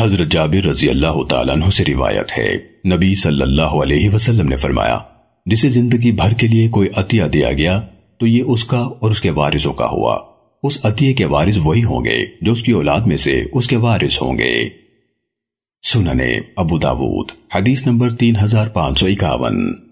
حضرت جابر رضی اللہ تعالیٰ عنہ سے روایت ہے۔ نبی صلی اللہ علیہ وسلم نے فرمایا، جسے زندگی بھر کے لیے کوئی عطیہ دیا گیا، تو یہ اس کا اور اس کے وارثوں کا ہوا۔ اس عطیہ کے وارث وہی ہوں گے جو اس کی اولاد میں سے اس کے وارث ہوں گے۔ سننے ابو داود، حدیث نمبر تین ہزار پانچ سو اکاون۔